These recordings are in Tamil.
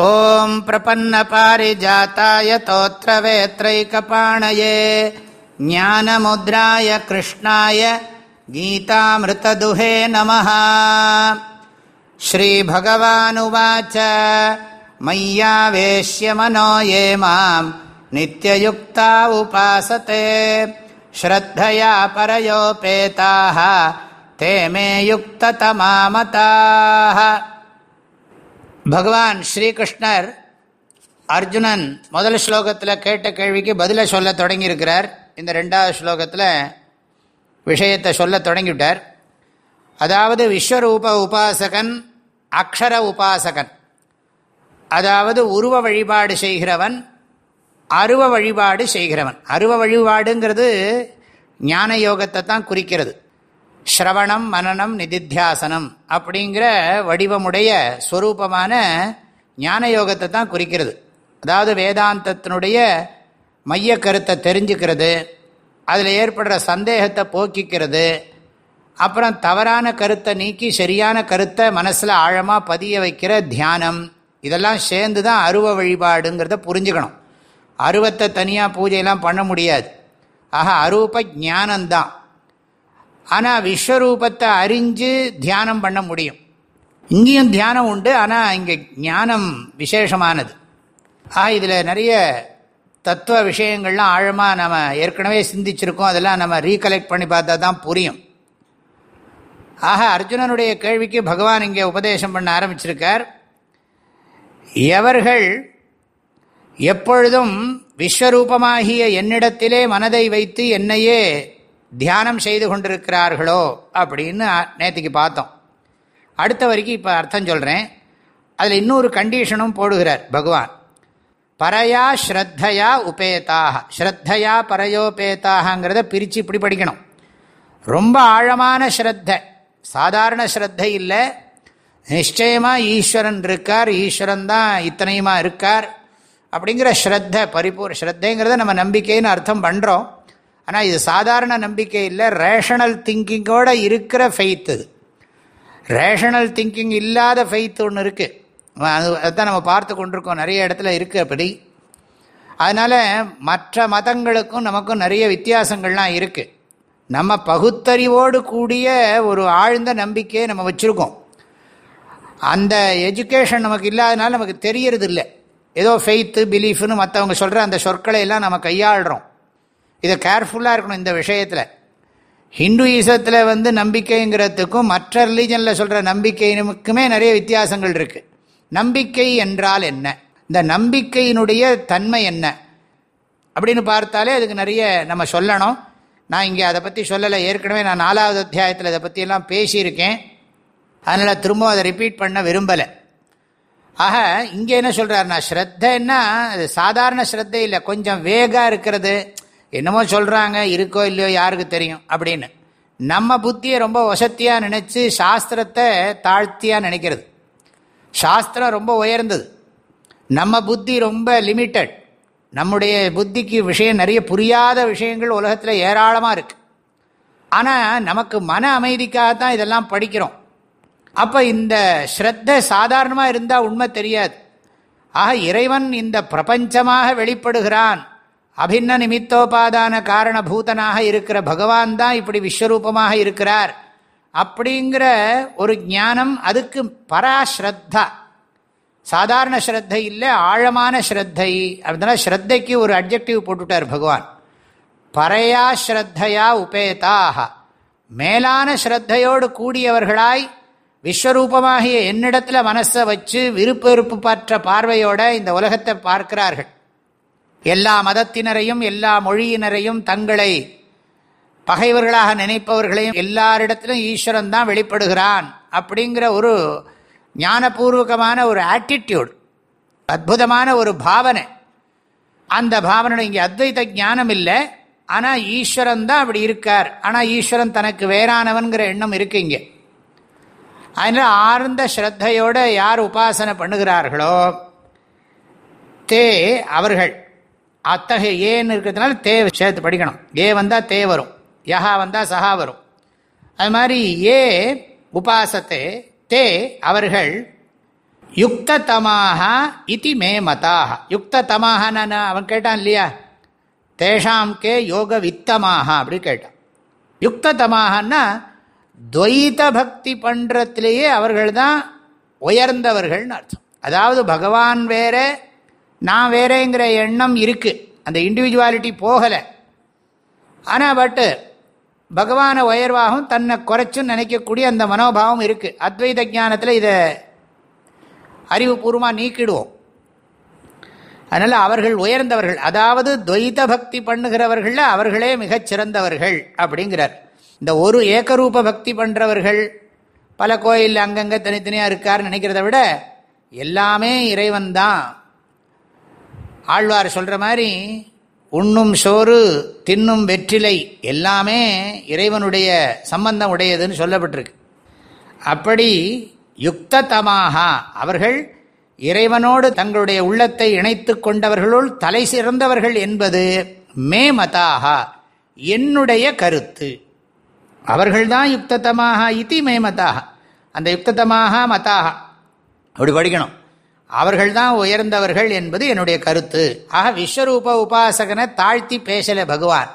ॐ प्रपन्नपारिजाताय तोत्रवेत्रैकपाणये ज्ञानमुद्राय कृष्णाय गीतामृतदुहे नमः श्रीभगवानुवाच मय्यावेश्य मनो ये माम् नित्ययुक्ता उपासते श्रद्धया परयोपेताः ते मे युक्ततमामताः பகவான் ஸ்ரீகிருஷ்ணர் அர்ஜுனன் முதல் ஸ்லோகத்தில் கேட்ட கேள்விக்கு பதிலை சொல்ல தொடங்கியிருக்கிறார். இந்த ரெண்டாவது ஸ்லோகத்தில் விஷயத்தை சொல்ல தொடங்கிவிட்டார். அதாவது விஸ்வரூப உபாசகன் அக்ஷர உபாசகன். அதாவது உருவ வழிபாடு செய்கிறவன் அருவ வழிபாடு செய்கிறவன். அருவ வழிபாடுங்கிறது ஞான யோகத்தை தான் குறிக்கிறது. ஸ்ரவணம் மனநம் நிதித்தியாசனம் அப்படிங்கிற வடிவமுடைய ஸ்வரூபமான ஞான யோகத்தை தான் குறிக்கிறது. அதாவது வேதாந்தத்தினுடைய மைய கருத்தை தெரிஞ்சுக்கிறது அதில் ஏற்படுற சந்தேகத்தை போக்கிக்கிறது அப்புறம் தவறான கருத்தை நீக்கி சரியான கருத்தை மனசில் ஆழமாக பதிய வைக்கிற தியானம் இதெல்லாம் சேர்ந்து தான் அருவ வழிபாடுங்கிறத புரிஞ்சுக்கணும். அருவத்தை தனியாக பூஜையெல்லாம் பண்ண முடியாது. ஆக அரூப ஞானந்தான் ஆனால் விஸ்வரூபத்தை அறிஞ்சு தியானம் பண்ண முடியும். இங்கேயும் தியானம் உண்டு ஆனால் இங்கே ஞானம் விசேஷமானது. ஆக இதில் நிறைய தத்துவ விஷயங்கள்லாம் ஆழமாக நம்ம ஏற்கனவே சிந்திச்சிருக்கோம் அதெல்லாம் நம்ம ரீகலெக்ட் பண்ணி பார்த்தா தான் புரியும். ஆக அர்ஜுனனுடைய கேள்விக்கு பகவான் இங்கே உபதேசம் பண்ண ஆரம்பிச்சிருக்கார். எவர்கள் எப்பொழுதும் விஸ்வரூபமாகிய என்னிடத்திலே மனதை வைத்து என்னையே தியானம் செய்து கொண்டிருக்கிறார்களோ அப்படின்னு நேற்றுக்கு பார்த்தோம். அடுத்த வரைக்கும் இப்போ அர்த்தம் சொல்கிறேன் அதில் இன்னொரு கண்டிஷனும் போடுகிறார் பகவான். பரையா ஸ்ரத்தையா உபேதாக ஸ்ரத்தையா பரையோபேதாகங்கிறத பிரித்து இப்படி படிக்கணும். ரொம்ப ஆழமான ஸ்ரத்த. சாதாரண ஸ்ரத்தை இல்லை. நிச்சயமாக ஈஸ்வரன் இருக்கார். ஈஸ்வரன் தான் இத்தனையுமா இருக்கார். அப்படிங்கிற ஸ்ரத்த பரிபூர் ஸ்ரத்தைங்கிறத நம்ம நம்பிக்கைன்னு அர்த்தம் பண்ணுறோம் ஆனால் இது சாதாரண நம்பிக்கை இல்லை. ரேஷனல் திங்கிங்கோடு இருக்கிற ஃபெய்த் இது. ரேஷனல் திங்கிங் இல்லாத ஃபெய்த் ஒன்று இருக்குது அது அதுதான் நம்ம பார்த்து கொண்டிருக்கோம். நிறைய இடத்துல இருக்குது அப்படி. அதனால் மற்ற மதங்களுக்கும் நமக்கும் நிறைய வித்தியாசங்கள்லாம் இருக்குது நம்ம பகுத்தறிவோடு கூடிய ஒரு ஆழ்ந்த நம்பிக்கையை நம்ம வச்சுருக்கோம். அந்த எஜுகேஷன் நமக்கு இல்லாதனால நமக்கு தெரியறது இல்லை ஏதோ ஃபெய்த்து பிலீஃப்னு மற்றவங்க சொல்கிற அந்த சொற்களை எல்லாம் நம்ம கையாளுறோம். இதை கேர்ஃபுல்லாக இருக்கணும் இந்த விஷயத்தில். ஹிந்துயிசத்தில் வந்து நம்பிக்கைங்கிறதுக்கும் மற்ற ரிலீஜனில் சொல்கிற நம்பிக்கைக்குமே நிறைய வித்தியாசங்கள் இருக்குது நம்பிக்கை என்றால் என்ன? இந்த நம்பிக்கையினுடைய தன்மை என்ன? அப்படின்னு பார்த்தாலே அதுக்கு நிறைய நம்ம சொல்லணும். நான் இங்கே அதை பற்றி சொல்லலை. ஏற்கனவே நான் நாலாவது அத்தியாயத்தில் இதை பற்றியெல்லாம் பேசியிருக்கேன். அதனால் திரும்ப அதை ரிப்பீட் பண்ண விரும்பலை. ஆக இங்கே என்ன சொல்கிறாருன்னா ஸ்ரத்தைன்னா அது சாதாரண ஸ்ரத்தை இல்லை. கொஞ்சம் வேகாக இருக்கிறது. என்னமோ சொல்கிறாங்க இருக்கோ இல்லையோ யாருக்கு தெரியும் அப்படின்னு. நம்ம புத்தியை ரொம்ப வசத்தியாக நினச்சி சாஸ்திரத்தை தாழ்த்தியாக நினைக்கிறது. சாஸ்திரம் ரொம்ப உயர்ந்தது. நம்ம புத்தி ரொம்ப லிமிட்டட் நம்முடைய புத்திக்கு விஷயம் நிறைய புரியாத விஷயங்கள் உலகத்தில் ஏராளமாக இருக்குது ஆனால் நமக்கு மன அமைதிக்காக தான் இதெல்லாம் படிக்கிறோம். அப்போ இந்த ஸ்ரத்த சாதாரணமாக இருந்தால் உண்மை தெரியாது. ஆக இறைவன் இந்த பிரபஞ்சமாக வெளிப்படுகிறான். அபின்ன நிமித்தோபாதான காரணபூதனாக இருக்கிற பகவான் தான் இப்படி விஸ்வரூபமாக இருக்கிறார். அப்படிங்கிற ஒரு ஞானம் அதுக்கு பராஸ்ரத்தா. சாதாரண ஸ்ரத்தை இல்லை ஆழமான ஸ்ரத்தை. அப்படின்னா ஸ்ரத்தைக்கு ஒரு அப்ஜெக்டிவ் போட்டுட்டார் பகவான். பறையா ஸ்ரத்தையா உபேதாக மேலான ஸ்ரத்தையோடு கூடியவர்களாய் விஸ்வரூபமாகிய என்னிடத்தில் மனசை வச்சு விருப்ப விருப்பு பற்ற பார்வையோட இந்த உலகத்தை பார்க்கிறார்கள். எல்லா மதத்தினரையும் எல்லா மொழியினரையும் தங்களை பகைவர்களாக நினைப்பவர்களையும் எல்லாரிடத்திலும் ஈஸ்வரன் தான் வெளிப்படுகிறான் அப்படிங்கிற ஒரு ஞானபூர்வகமான ஒரு ஆட்டிடியூட் அற்புதமான ஒரு பாவனை. அந்த பாவனை இங்கே அத்வைத ஞானம் இல்லை. ஆனால் ஈஸ்வரன் தான் அப்படி இருக்கார். ஆனால் ஈஸ்வரன் தனக்கு வேறானவன்கிற எண்ணம் இருக்கு இங்கே. அதனால் ஆழ்ந்த ஸ்ரத்தையோடு யார் உபாசனை பண்ணுகிறார்களோ தே அவர்கள். அத்தகைய ஏன்னு இருக்கிறதுனால தே சேர்த்து படிக்கணும். ஏ வந்தால் தே வரும். யஹா வந்தால் சஹா வரும். அது மாதிரி ஏ உபாசத்தை தே அவர்கள் யுக்ததமாக இது மே மதாக யுக்ததமாக அவன் கேட்டான் இல்லையா? தேஷாம் கே யோக வித்தமாக அப்படி கேட்டான். யுக்ததமாகன்னா துவைத பக்தி பண்ணுறத்திலேயே அவர்கள் தான் உயர்ந்தவர்கள்னு அர்த்தம். அதாவது பகவான் வேற நான் வேறேங்கிற எண்ணம் இருக்குது அந்த இண்டிவிஜுவாலிட்டி போகலை. ஆனால் பட்டு பகவானை உயர்வாகவும் தன்னை குறைச்சும் நினைக்கக்கூடிய அந்த மனோபாவம் இருக்குது அத்வைத ஜானத்தில் இதை அறிவுபூர்வமாக நீக்கிடுவோம். அதனால் அவர்கள் உயர்ந்தவர்கள் அதாவது துவைத பக்தி பண்ணுகிறவர்களில் அவர்களே மிகச் சிறந்தவர்கள் அப்படிங்கிறார். இந்த ஒரு ஏக்கரூப பக்தி பண்ணுறவர்கள் பல கோயில் அங்கங்கே தனித்தனியாக இருக்காருன்னு நினைக்கிறத விட எல்லாமே இறைவன் தான் ஆழ்வார் சொல்கிற மாதிரி உண்ணும் சோறு தின்னும் வெற்றிலை எல்லாமே இறைவனுடைய சம்பந்தம் உடையதுன்னு சொல்லப்பட்டிருக்கு. அப்படி யுக்ததமாக அவர்கள் இறைவனோடு தங்களுடைய உள்ளத்தை இணைத்து கொண்டவர்களுள் தலை சிறந்தவர்கள் என்பது மே மதாகா என்னுடைய கருத்து. அவர்கள்தான் யுக்ததமாக இத்தி மே மதாக. அந்த யுக்ததமாக மதாக. அப்படி படிக்கணும். அவர்கள்தான் உயர்ந்தவர்கள் என்பது என்னுடைய கருத்து. ஆக விஸ்வரூப உபாசகனை தாழ்த்தி பேசலை பகவான்.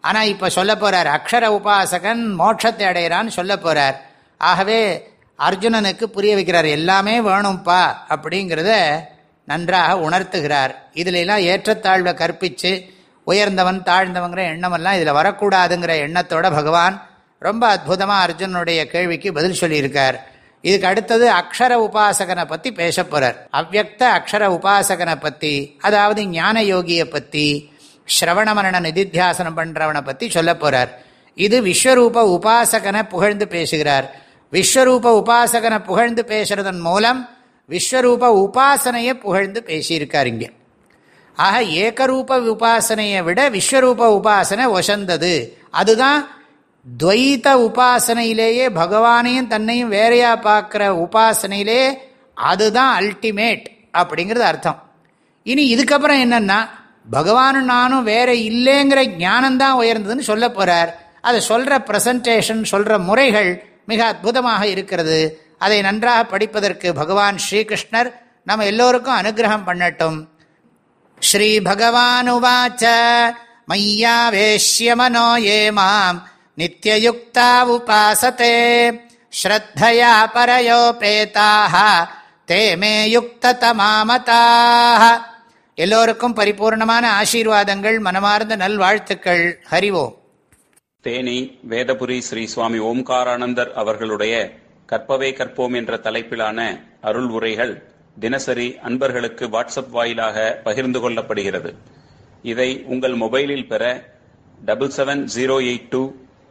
ஆனால் இப்போ சொல்ல போகிறார் அக்ஷர உபாசகன் மோட்சத்தை அடைகிறான்னு சொல்ல போகிறார் ஆகவே அர்ஜுனனுக்கு புரிய வைக்கிறார் எல்லாமே வேணும்ப்பா அப்படிங்கிறத நன்றாக உணர்த்துகிறார். இதிலெல்லாம் ஏற்றத்தாழ்வை கற்பித்து உயர்ந்தவன் தாழ்ந்தவங்கிற எண்ணமெல்லாம் இதில் வரக்கூடாதுங்கிற எண்ணத்தோட பகவான் ரொம்ப அற்புதமாக அர்ஜுனனுடைய கேள்விக்கு பதில் சொல்லியிருக்கார். இதுக்கு அடுத்தது அக்ஷர உபாசகனை பற்றி பேச போகிறார் அவ்வக்த அக்ஷர உபாசகனை பற்றி அதாவது ஞான யோகியை பற்றி ஸ்ரவண மரண நிதித்தியாசனம் பண்ணுறவனை பற்றி சொல்ல போகிறார் இது விஸ்வரூப உபாசகனை புகழ்ந்து பேசுகிறார். விஸ்வரூப உபாசகனை புகழ்ந்து பேசுறதன் மூலம் விஸ்வரூப உபாசனையை புகழ்ந்து பேசியிருக்கார் இங்கே. ஆக ஏகரூப உபாசனையை விட விஸ்வரூப உபாசனை ஒசந்தது. அதுதான் துவைத உபாசனையிலேயே பகவானையும் தன்னையும் வேறையா பார்க்குற உபாசனையிலே அதுதான் அல்டிமேட் அப்படிங்கிறது அர்த்தம். இனி இதுக்கப்புறம் என்னன்னா பகவானும் நானும் வேற இல்லைங்கிற ஞானம்தான் உயர்ந்ததுன்னு சொல்ல போகிறார் அதை சொல்கிற பிரசன்டேஷன் சொல்கிற முறைகள் மிக அற்புதமாக இருக்கிறது. அதை நன்றாக படிப்பதற்கு பகவான் ஸ்ரீகிருஷ்ணர் நம்ம எல்லோருக்கும் அனுகிரகம் பண்ணட்டும். ஸ்ரீ பகவானுவாச்ச மய்யாவேஷ்ய மனோ ஏ மாம். நித்தியயுக்தா உபாசத்தே ஸ்ரத்தயா பரயோபேதாக தேமே யுக்ததமாமதாக எல்லோருக்கும் பரிபூர்ணமான ஆசீர்வாதங்கள் மனமார்ந்த நல்வாழ்த்துக்கள். ஹரிவோம் தேனி வேதபுரி ஸ்ரீ சுவாமி ஓம்காரானந்தர் அவர்களுடைய கற்பவே கற்போம் என்ற தலைப்பிலான அருள் உரைகள் தினசரி அன்பர்களுக்கு வாட்ஸ்அப் வாயிலாக பகிர்ந்து கொள்ளப்படுகிறது. இதை உங்கள் மொபைலில் பெற double seven zero eight two